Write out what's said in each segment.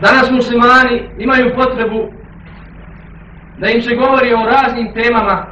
Danas muslimani imaju potrebu da im se govori o raznim temama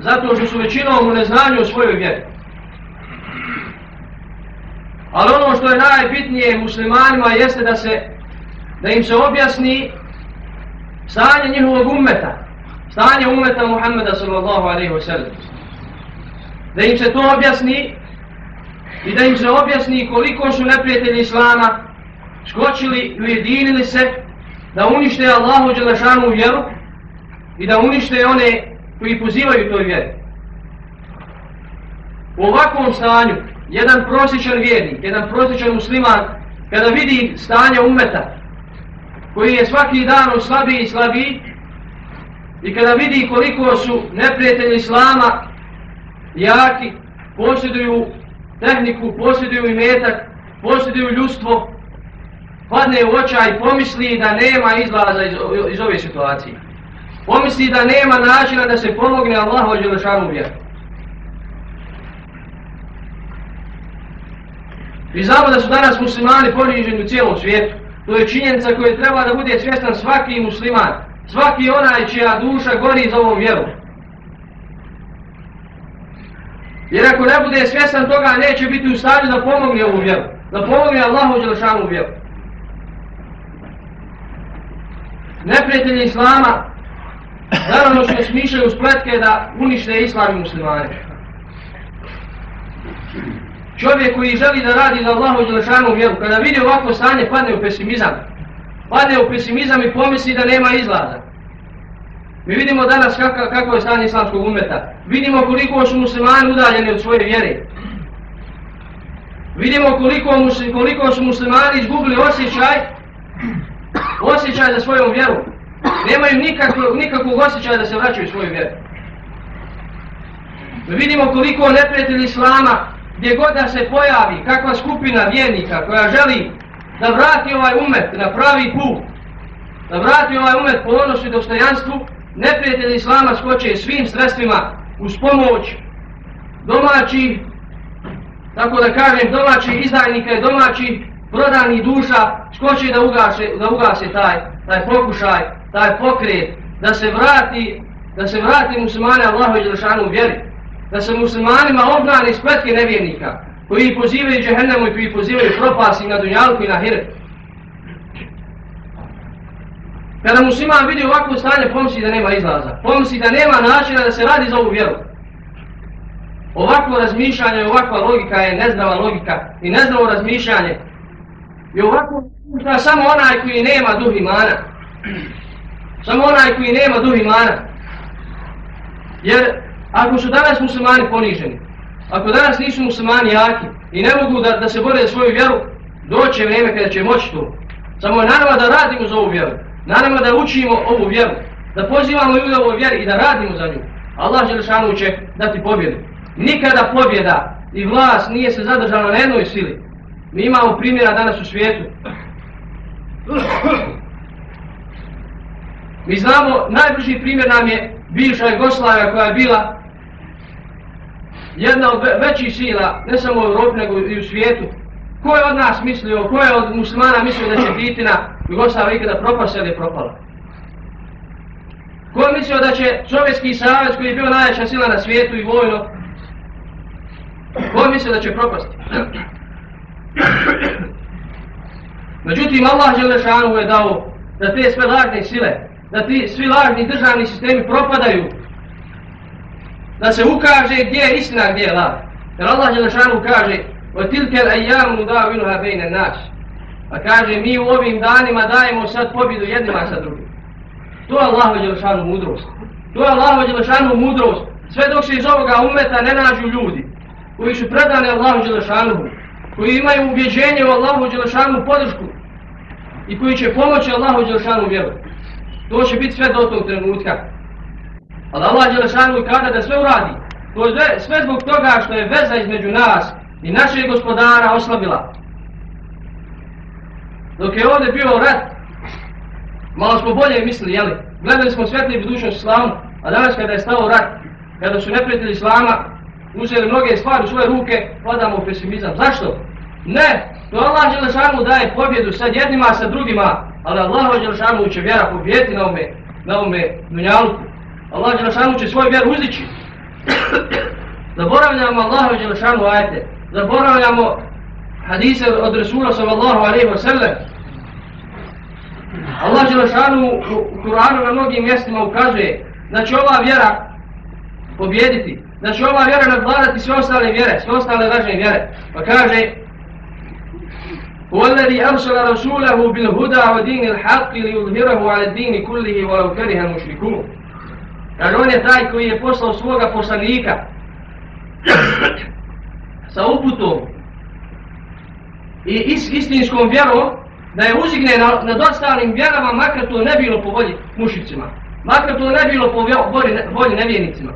zato što su većinom u neznanju o svojoj vjeri. Ali ono što je najbitnije muslimanima jeste da se da im se objasni stanje njihovog ummeta, stanje ummeta Muhammeda sallallahu alaihi wa sallam. Da im se to objasni i da im se objasni koliko su neprijatelji Islama skočili i ujedinili se da unište Allahu Đelešanu vjeru i da unište one koji pozivaju toj vjeri. U ovakvom stanju, jedan prosječan vjernik, jedan prosječan musliman, kada vidi stanje umeta, koji je svaki dan slabiji i slabiji, i kada vidi koliko su neprijatelji Islama jaki, posjeduju tehniku, posjeduju imetak, posjeduju ljudstvo, padne u očaj i pomisli da nema izlaza iz, iz ove situacije. Pomisli da nema načina da se pomogne Allahu i Đelešanu vjeru. I znamo da su danas muslimani poniženi u cijelom svijetu. To je činjenica koja treba da bude svjestan svaki musliman. Svaki onaj čija duša gori za ovom vjerom. Jer ako ne bude svjestan toga, neće biti u stanju da pomogne ovu vjeru. Da pomogne Allahu Đelšanu vjeru. neprijatelji Islama naravno što smišljaju spletke da unište Islam i muslimane. Čovjek koji želi da radi za Allahu Đelšanu vjeru, kada vidi ovako stanje, padne u pesimizam. Padne u pesimizam i pomisli da nema izlaza. Mi vidimo danas kako, kako je stanje islamskog umeta. Vidimo koliko su muslimani udaljeni od svoje vjere. Vidimo koliko, koliko su muslimani izgubili osjećaj osjećaj za svojom vjeru. Nemaju nikakvog, nikakvog osjećaja da se vraćaju svoju vjeru. Mi vidimo koliko neprijatelji Islama, gdje god da se pojavi kakva skupina vjernika koja želi da vrati ovaj umet na pravi put, da vrati ovaj umet po i dostojanstvu, neprijatelji Islama skoče svim sredstvima uz pomoć domaći, tako da kažem, domaći i domaći prodani duša skoče da ugase, da ugase taj, taj pokušaj, taj pokret, da se vrati, da se vrati muslimane Allahu i Đelšanu vjeri, da se muslimanima obnani spletke nevjernika, koji pozivaju džehennemu i koji pozivaju propasi na dunjalku i na hiret. Kada musliman vidi ovakvo stanje, pomisli da nema izlaza, pomisli da nema načina da se radi za ovu vjeru. Ovako razmišljanje, ovakva logika je nezdrava logika i nezdravo razmišljanje I ovako da samo onaj koji nema duh imana. Samo onaj koji nema duh imana. Jer ako su danas muslimani poniženi, ako danas nisu muslimani jaki i ne mogu da, da se bore za svoju vjeru, doće vrijeme kada će moći to. Samo je naravno da radimo za ovu vjeru. Naravno da učimo ovu vjeru. Da pozivamo ljudi ovoj vjeri i da radimo za nju. Allah Želešanu će dati pobjedu. Nikada pobjeda i vlast nije se zadržala na jednoj sili. Mi imamo primjera danas u svijetu. Mi znamo, najbrži primjer nam je bivša Jugoslavia koja je bila jedna od većih sila, ne samo u Europi, nego i u svijetu. Ko je od nas mislio, ko je od muslimana mislio da će biti na Jugoslavia ikada propasa ili propala? Ko je mislio da će Sovjetski savez koji je bio najjača sila na svijetu i vojno, ko je mislio da će propasti? Međutim, Allah Želešanu je dao da te sve lažne sile, da ti svi lažni državni sistemi propadaju, da se ukaže gdje je istina, gdje je laž. Jer Allah Želešanu kaže, وَتِلْكَ الْأَيَّامُ l'ajamu بَيْنَ النَّاسِ. Pa kaže, mi u ovim danima dajemo sad pobjedu jednima sa drugim. To je Allah Želešanu mudrost. To je Allah Želešanu mudrost. Sve dok se iz ovoga umeta ne nađu ljudi koji su predani Allahu Đelešanu, koji imaju ubjeđenje u Allahu Đelešanu podršku i koji će pomoći Allahu Đelešanu vjeru. To će biti sve do tog trenutka. Ali Allah Đelešanu kada da sve uradi, to je sve zbog toga što je veza između nas i našeg gospodara oslabila. Dok je ovdje bio rat, malo smo bolje mislili, jeli? Gledali smo svetli budućnost islamu, a danas kada je stao rat, kada su neprijatelji islama uzeli mnoge stvari u svoje ruke, padamo u pesimizam. Zašto? Ne, to Allah Đelešanu daje pobjedu sad jednima, sa drugima, ali Allah Đelešanu će vjera pobijeti na ome, na ome dunjalku. Allah Đelešanu će svoj vjer uzdići. Zaboravljamo Allah Đelešanu ajete, zaboravljamo hadise od Resula sallallahu alaihi wa sallam. Allah Đelešanu u Kur'anu na mnogim mjestima ukazuje da će ova vjera pobjediti, da će ova vjera nadvladati sve ostale vjere, sve ostale važne vjere. Pa kaže هو الذي أرسل رسوله بالهدى ودين الحق ليظهره على الدين كله ولو كره المشركون Kaže, on je taj koji je poslao svoga poslanika sa uputom i is, istinskom vjerom da je uzigne na, nad ostalim vjerama makar to ne bilo po volji mušicima. Makar to ne bilo po volji, volji nevjernicima.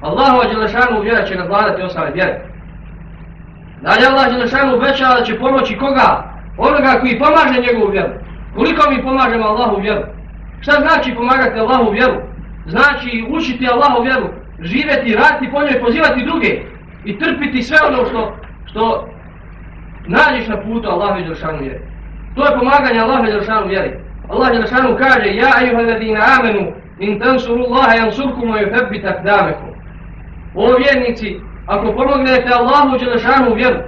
Allahu Đelešanu vjera će nadvladati ostale vjere. Dalje Allah Đelešanu obećava da će pomoći koga? Onoga koji pomaže njegovu vjeru. Koliko mi pomažemo Allahu vjeru? Šta znači pomagati Allahu vjeru? Znači učiti Allahu vjeru, živjeti, raditi po njoj, pozivati druge i trpiti sve ono što, što nađeš na putu Allahu Đelešanu vjeru. To je pomaganje Allahu Đelešanu vjeri. Allah Đelešanu kaže Ja ayuha ladina amenu in tansuru Allaha jansurkum wa yuthabbit akdamekum. O vjernici, ako pomognete Allahu Đelešanu vjeru,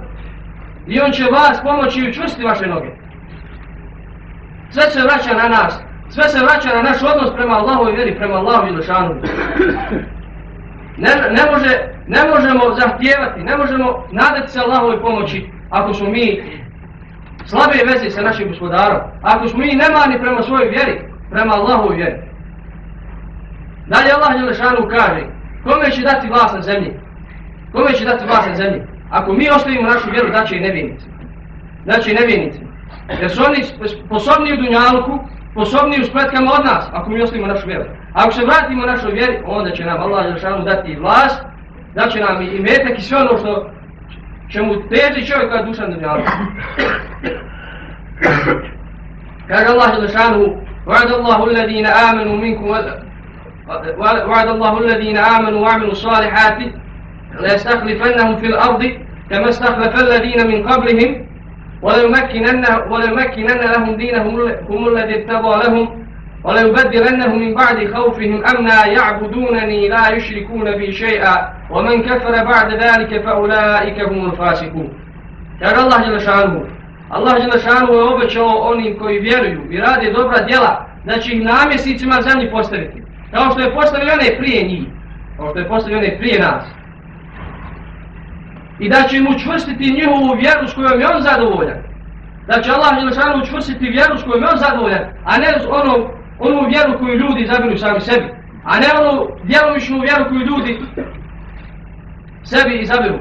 i on će vas pomoći i učvrsti vaše noge. Sve se vraća na nas, sve se vraća na naš odnos prema Allahu i vjeri, prema Allahu Đelešanu. Ne, ne, može, ne možemo zahtijevati, ne možemo nadati se Allahovoj pomoći ako smo mi slabe veze sa našim gospodarom, ako smo mi nemani prema svojoj vjeri, prema Allahu vjeri. Dalje Allah Đelešanu kaže, kome će dati vlast na zemlji? Kome će dati vlast na zemlji? Ako mi ostavimo našu vjeru, daće i nevijenici. Daće i nevinici. Jer su oni sposobni u dunjalku, sposobni u spletkama od nas, ako mi ostavimo našu vjeru. Ako se vratimo našoj vjeri, onda će nam Allah Đelšanu dati i vlast, da će nam i metak i sve ono što čemu teži čovjek kada duša na dunjalku. Kaže Allah Đelšanu, وعد الله الذين آمنوا منكم وعد الله الذين آمنوا وعملوا الصالحات ليستخلفنهم في الأرض كما استخلف الذين من قبلهم وليمكنن, وليمكنن لهم دينهم هم الذي ارتضى لهم وليبدلنهم من بعد خوفهم أمنا يعبدونني لا يشركون بي شيئا ومن كفر بعد ذلك فأولئك هم الفاسقون Kaže Allah je lešanu. Allah Đelešanu je obećao onim koji vjeruju i rade dobra djela da će ih namjesnicima zemlji postaviti. Kao što je postavio one prije njih. Kao što je postavio one prije nas i da će im učvrstiti njihovu vjeru s kojom je on zadovoljan. Da će Allah Jelšanu učvrstiti vjeru s kojom je on zadovoljan, a ne ono, onu vjeru koju ljudi izabiru sami sebi. A ne onu djelomičnu vjeru koju ljudi sebi izabiru.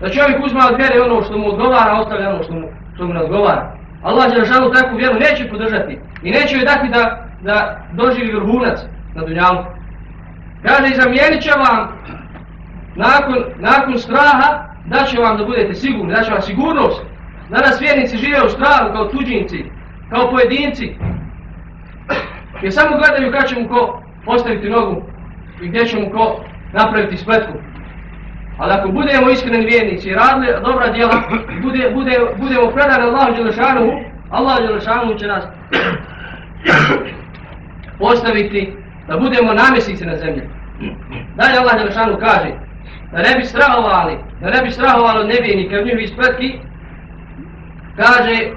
Da čovjek uzme od vjere ono što mu odgovara, ostavlja ono što mu, što mu razgovara. Allah Jelšanu takvu vjeru neće podržati i neće joj dati da, da doživi vrhunac na dunjalu. Kaže, zamijenit će vam nakon, nakon straha da će vam da budete sigurni, da će vam sigurnost. Danas vjernici žive u strahu kao tuđinci, kao pojedinci. Jer samo gledaju kada će mu ko postaviti nogu i gdje će mu ko napraviti spletku. Ali ako budemo iskreni vjernici i radili dobra djela, bude, bude, budemo predani Allahu Đelešanuhu, Allah Đelešanuhu će nas postaviti da budemo namjesnici na zemlji. Dalje Allah Đelešanuhu kaže, da ne bi strahovali, da ne bi strahovali od nevijenika u njihovi spletki, kaže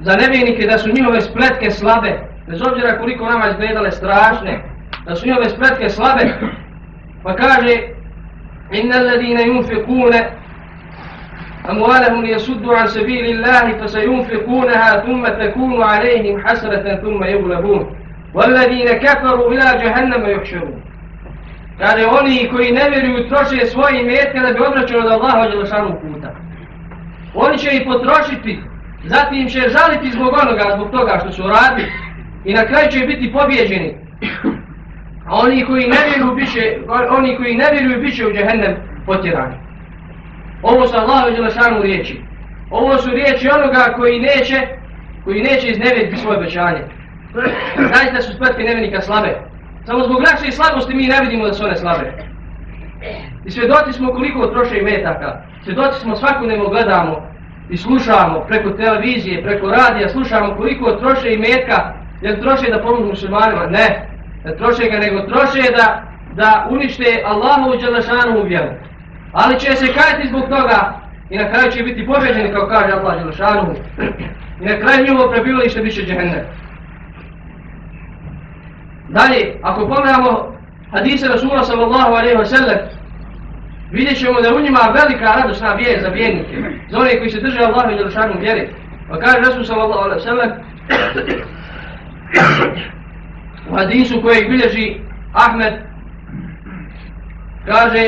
za nevijenike da su njihove spletke slabe, bez obzira koliko nama izgledale strašne, da su njihove spletke slabe, pa kaže inna alladine yunfikune أموالهم ليصدوا عن سبيل الله فسينفقونها ثم تكون عليهم حسرة ثم يغلبون والذين كفروا إلى جهنم يحشرون Kaže, oni koji ne vjeruju troše svoje metke da bi odvraćali od Allaha Đelešanu puta. Oni će ih potrošiti, zatim će žaliti zbog onoga, zbog toga što su radili i na kraju će biti pobjeđeni. A oni koji ne vjeruju, biće, oni koji ne vjeruju, biće u džehennem potjerani. Ovo su Allahu Đelešanu riječi. Ovo su riječi onoga koji neće, koji neće iznevjeriti svoje obećanje. Zaista su spletke nevenika slabe. Samo zbog naše slabosti mi ne vidimo da su one slabe. I svjedoci smo koliko troše i metaka. Svjedoci smo svakodnevno gledamo i slušamo preko televizije, preko radija, slušamo koliko troše i metka, jer troše da pomognu muslimanima. Ne troše ga, nego troše da, da unište Allahovu Đelešanu u vjeru. Ali će se kajati zbog toga i na kraju će biti pobeđeni, kao kaže Allah Đelešanu. I na kraju njihovo prebivalište bit će džehennem. Dalje, ako pogledamo hadise Rasula sallallahu alaihi wa sallam, vidjet ćemo da u njima velika radosna vijest za vjernike, za one koji se drže Allahu i Đelešanu vjeri. Pa kaže Rasul sallallahu alaihi wa sallam, u hadisu kojeg bilježi Ahmed, kaže,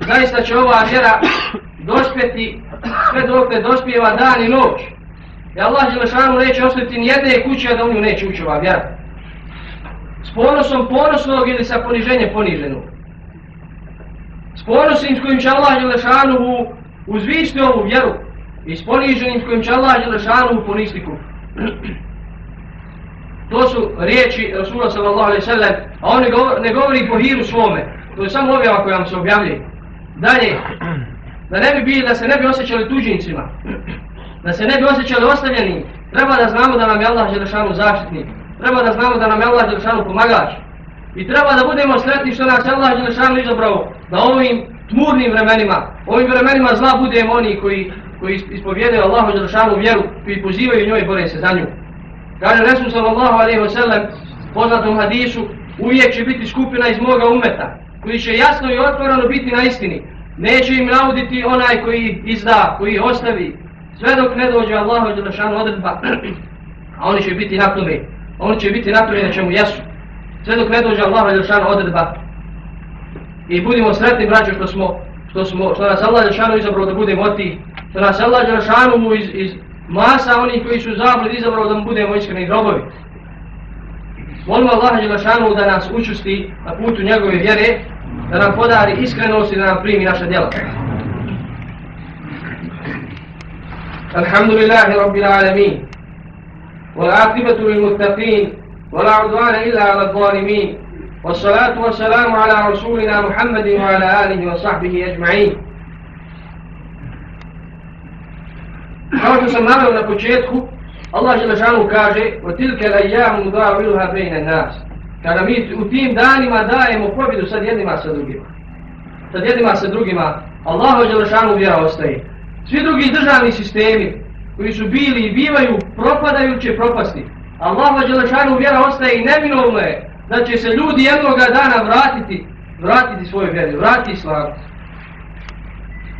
zaista će ova vjera dospjeti sve dok ne dospijeva dan i noć. I Allah Đelešanu neće ostaviti nijedne kuće da u nju neće ući ova vjera. S ponosom ponosnog ili sa poniženjem poniženog. S ponosim s kojim će Allah Đelešanu uzvišiti ovu vjeru. I s poniženim s kojim će Allah Đelešanu ponistiku. To su riječi Rasula sallallahu alaihi sallam, a on ne govori po hiru svome. To je samo objava koja vam se objavlja. Dalje, da ne bi bili, da se ne bi osjećali tuđincima, da se ne bi osjećali ostavljeni, treba da znamo da nam je Allah Želešanu zaštitnik, treba da znamo da nam je Allah Želešanu pomagač. I treba da budemo sretni što nas Allah Želešanu izabrao da ovim tmurnim vremenima, ovim vremenima zla budemo oni koji, koji ispovjedaju Allahu Želešanu vjeru, koji pozivaju njoj i bore se za nju. Kaže Resul sallallahu alaihi wa sallam, poznatom hadisu, uvijek će biti skupina iz moga umeta, koji će jasno i otvoreno biti na istini. Neće im nauditi onaj koji izda, koji ostavi, sve dok ne dođe Allahu i Đelešanu odredba, a oni će biti na tome, oni će biti na tome na čemu jesu. Sve dok ne dođe Allahu i Đelešanu odredba. I budimo sretni, braćo, što smo, što smo, što nas Allah i Đelešanu izabrao da budemo oti, što nas Allah i Đelešanu iz, iz masa onih koji su zablid izabrao da mu budemo iskreni grobovi. Molimo Allah i Đelešanu da nas učusti na putu njegove vjere, da nam podari iskrenost i da nam primi naše djela. الحمد لله رب العالمين والعاقبة للمتقين ولا عدوان إلا على الظالمين والصلاة والسلام على رسولنا محمد وعلى آله وصحبه أجمعين Kao što sam naveo na početku, Allah Želešanu kaže وَتِلْكَ الْأَيَّامُ مُدَاوِلُهَا بَيْنَ النَّاسِ Kada mi u tim danima dajemo pobjedu sad jednima sa drugima. Sad jednima sa drugima, Allah Želešanu vjera ostaje. Svi drugi državni sistemi koji su bili i bivaju propadajuće propasti. Allah Đelešanu vjera ostaje i neminovno je da će se ljudi jednog dana vratiti, vratiti svoju vjeru, vratiti islam.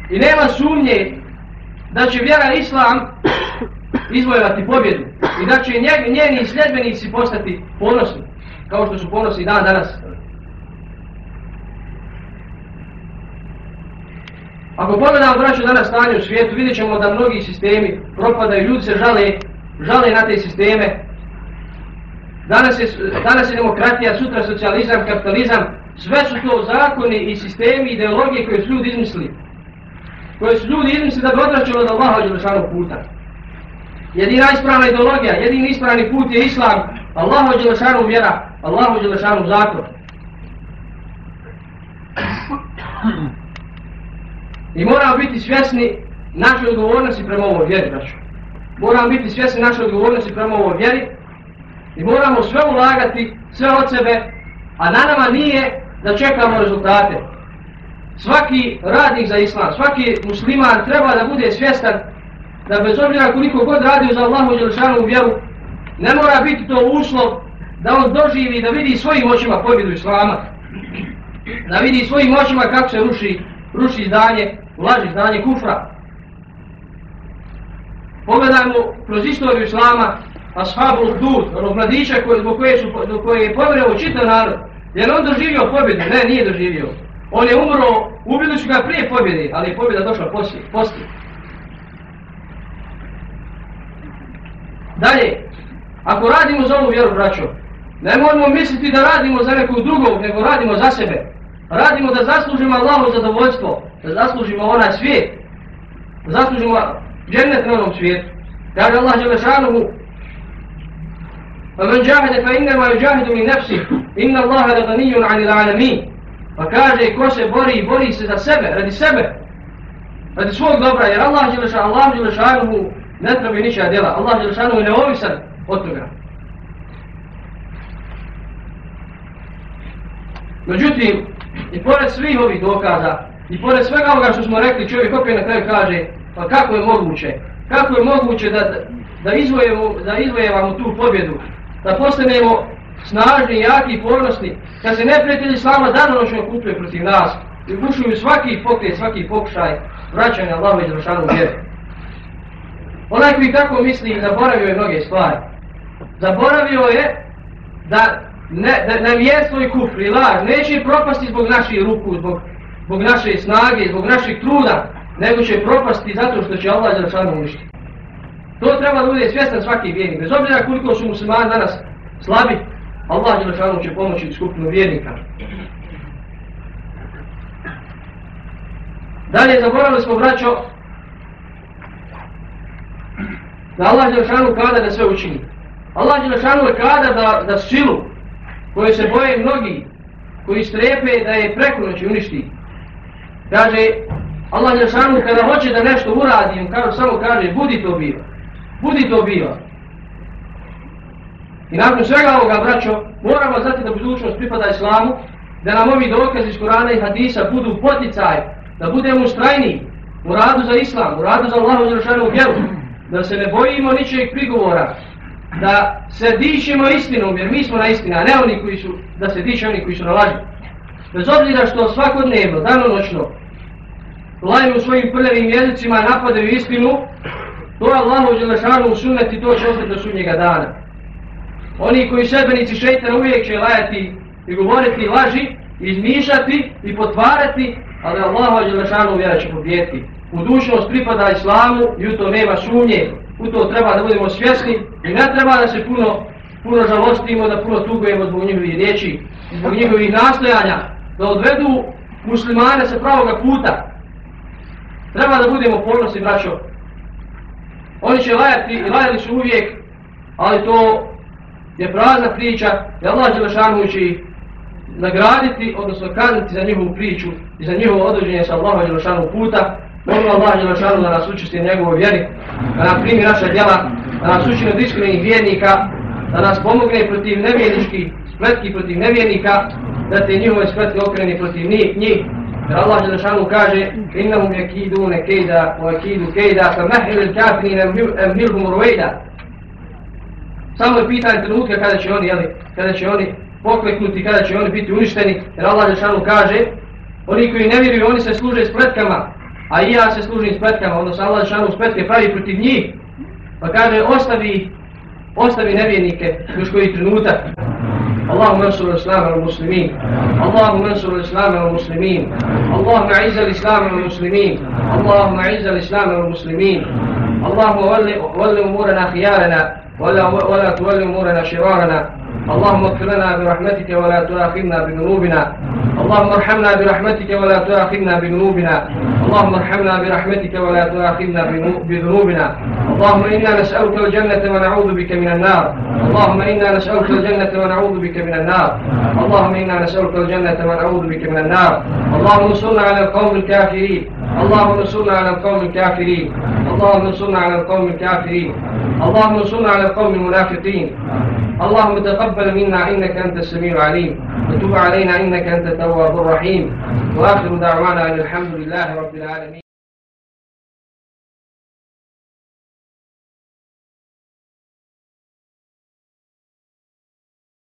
I nema sumnje da će vjera islam izvojevati pobjedu i da će njeni sljedbenici postati ponosni, kao što su ponosni dan danas. Ako pogledamo braću danas stanje u svijetu, vidjet ćemo da mnogi sistemi propadaju, ljudi se žale, žale na te sisteme. Danas je, danas je demokratija, sutra socijalizam, kapitalizam, sve su to zakoni i sistemi, ideologije koje su ljudi izmislili. Koje su ljudi izmislili da bi odračili od Allaha Đelešanog puta. Jedina ispravna ideologija, jedini ispravni put je Islam, Allahu Đelešanog vjera, Allahu Đelešanog zakon. I moramo biti svjesni naše odgovornosti prema ovoj vjeri, braću. Moramo biti svjesni naše odgovornosti prema ovoj vjeri i moramo sve ulagati, sve od sebe, a na nama nije da čekamo rezultate. Svaki radnik za islam, svaki musliman treba da bude svjestan da bez obzira koliko god radio za Allahu i Đelšanu vjeru, ne mora biti to uslov da on doživi da vidi svojim očima pobjedu islama, da vidi svojim očima kako se ruši, ruši zdanje ulaži zdanje kufra. Pogledajmo kroz istoriju Islama, Ashabu Uhdud, onog mladića koje, zbog koje, su, do koje je povjerao čitav narod. Jer on doživio pobjedu? Ne, nije doživio. On je umro, ubili su ga prije pobjede, ali je pobjeda došla poslije. poslije. Dalje, ako radimo za ovu vjeru, braćo, ne moramo misliti da radimo za nekog drugog, nego radimo za sebe. Radimo da zaslužimo Allahu zadovoljstvo, da zaslužimo onaj svijet, da zaslužimo džennet na onom svijetu. Kaže Allah Đelešanuhu, فَمَنْ جَاهَدَ فَإِنَّمَا يُجَاهِدُ مِنْ نَفْسِهِ inna Allaha la ganiyun anil alamin. Pa kaže ko se bori, bori se za sebe, radi sebe. Radi svog dobra, jer Allah je Allah je ne treba ničija djela. Allah je neovisan od toga. Međutim, i pored svih ovih dokaza, i pored svega ovoga što smo rekli, čovjek opet na kraju kaže, pa kako je moguće, kako je moguće da, da, izvojemo, da izvojevamo tu pobjedu, da postanemo snažni, jaki, ponosni, kad se neprijatelji Islama danonočno putuje protiv nas, i ugušuju svaki pokret, svaki pokušaj vraćanja Allahu i Zrašanu vjeru. Onaj koji tako misli, zaboravio je mnoge stvari. Zaboravio je da ne, da, na mjesto i kufr i laž neće propasti zbog naših ruku, zbog, zbog naše snage, zbog naših truda, nego će propasti zato što će Allah Zrašanu uništiti. To treba da bude svjestan svaki vjernik. Bez obzira koliko su muslimani danas slabi, Allah Zrašanu će pomoći skupinu vjernika. Dalje zaboravili smo braćo da Allah Đelšanu kada da sve učini. Allah Đelšanu je kada da, da silu koju se boje mnogi, koji strepe da je preko noći uništi. Kaže, Allah Đelšanu kada hoće da nešto uradi, on kaže, samo kaže, budi to bio. Budi to bio. I nakon svega ovoga, braćo, moramo znati da budućnost pripada islamu, da nam ovi dokazi iz Korana i Hadisa budu poticaj, da budemo ustrajni u radu za islam, u radu za Allahu Đelšanu vjeru, da se ne bojimo ničeg prigovora, da se dišemo istinom, jer mi smo na istina, a ne oni koji su, da se diše oni koji su na laži. Bez obzira što svakodnevno, danonoćno, lajnu svojim prljavim jezicima napadaju istinu, to je Allahu Đelešanu u sunneti, to će ostati do sunnjega dana. Oni koji šebenici šeitana uvijek će lajati i govoriti laži, izmišljati i potvarati, ali Allahu Đelešanu vjera će pobijeti budućnost pripada islamu i u to nema sumnje. U to treba da budemo svjesni i ne treba da se puno, puno žalostimo, da puno tugujemo zbog njihovih riječi, zbog njihovih nastojanja, da odvedu muslimane sa pravoga puta. Treba da budemo ponosni, braćo. Oni će lajati i lajali su uvijek, ali to je prazna priča i Allah Đelešanu će ih nagraditi, odnosno kazniti za njihovu priču i za njihovo određenje sa Allahom Đelešanu puta. Molim Allah Đelešanu da nas učisti njegovu vjeri, da nam primi naša djela, da nas učini od iskrenih vjernika, da nas pomogne protiv nevjerničkih spletki protiv nevjernika, da te njihove spletke okreni protiv njih, njih. Jer Allah Đelešanu kaže Innahum yakidune kejda, wa akidu kejda, fa mahil il kafini emhilhum ruvejda. Samo je pitanje trenutka kada će oni, jeli, kada će oni pokleknuti, kada će oni biti uništeni, jer Allah Đelešanu kaže Oni koji ne vjeruju, oni se služe spletkama, a i ja se služim spletkama, odnosno Allah šanu spletke pravi protiv njih, pa kaže ostavi, ostavi nevjernike još koji trenutak. اللهم انصر الاسلام والمسلمين اللهم انصر الاسلام والمسلمين اللهم اعز الاسلام والمسلمين اللهم اعز الاسلام والمسلمين اللهم ول امورنا خيارنا ولا ولا تول أمورنا شرارنا. اللهم اغفر لنا برحمتك ولا تؤاخذنا بذنوبنا. اللهم ارحمنا برحمتك ولا تؤاخذنا بذنوبنا. اللهم ارحمنا برحمتك ولا تؤاخذنا بذنوبنا. اللهم إنا نسألك الجنة ونعوذ بك من النار. اللهم إنا نسألك الجنة ونعوذ بك من النار. اللهم إنا نسألك الجنة ونعوذ بك من النار. اللهم انصرنا على القوم الكافرين. اللهم انصرنا على القوم الكافرين. اللهم انصرنا على القوم الكافرين. اللهم انصرنا على القوم المنافقين. اللهم تقبل منا إنك أنت السميع العليم. وتب علينا إنك أنت التواب الرحيم. وآخر دعوانا أن الحمد لله رب العالمين.